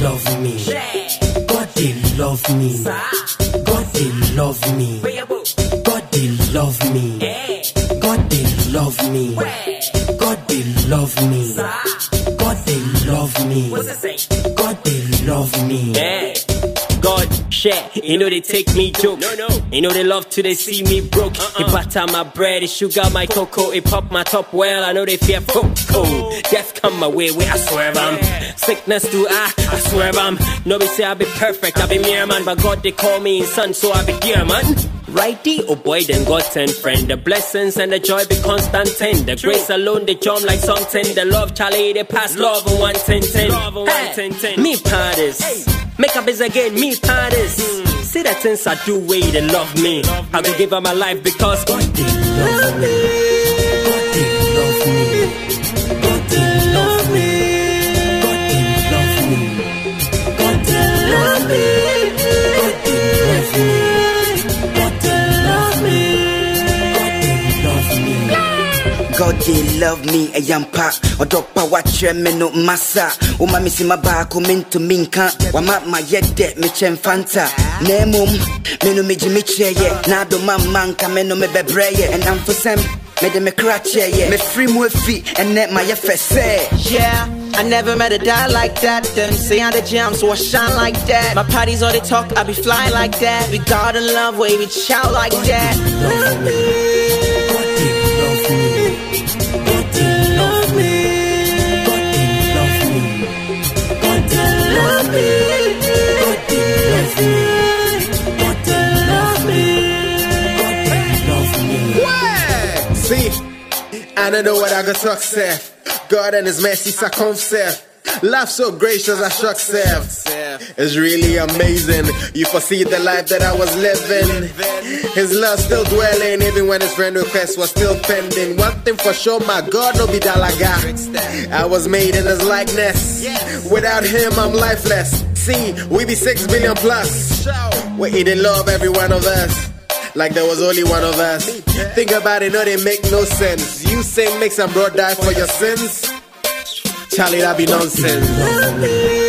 love me. God they love me. God they love me. God they love me. God they love me. God they love me. God they love me. God they love me. Share, you know they take me joke. No, no. You know they love to they see me broke. Uh-uh. It butter my bread, it sugar my cocoa, it pop my top well. I know they fear cocoa. Death come my way, where I swear I'm. Sickness do I, I swear I'm. Nobody say I be perfect, I be mere man, but God they call me son, so I be dear man. Righty, oh boy, then God send friend. The blessings and the joy be constant ten. The grace alone, they jump like something. The love, Charlie, they pass love on one ten ten. Love on one ten ten. Me parties. Make up is again, me parties. Mm. See that since I do way they love me. I go give up my life because God they love me. God, they love me, a yampa. Odopa watcher, meno massa. Oh, Uma missima bako minto minka. Wama ma yet de michem fanta. Nemum, menu mi miche ye. Nado mamanka, meno me bebreye. And I'm for sem. Me crutch, yeah, me free more feet, and that my FSA. Yeah. I never met a guy like that. Them say I'm the jam, so I shine like that. My party's all they talk, I be flying like that. We got in love, way we shout like that. Love me. I don't know what I got success. God and His mercy succumb self. Love so gracious, I shock self. It's really amazing. You foresee the life that I was living. His love still dwelling, even when his friend request was still pending. One thing for sure, my God no be dalaga. I was made in His likeness. Without Him, I'm lifeless. See, we be six billion plus. We in love every one of us. Like there was only one of us. Think about it, no, they make no sense. You say make some bro die for your sins. Charlie, that be nonsense.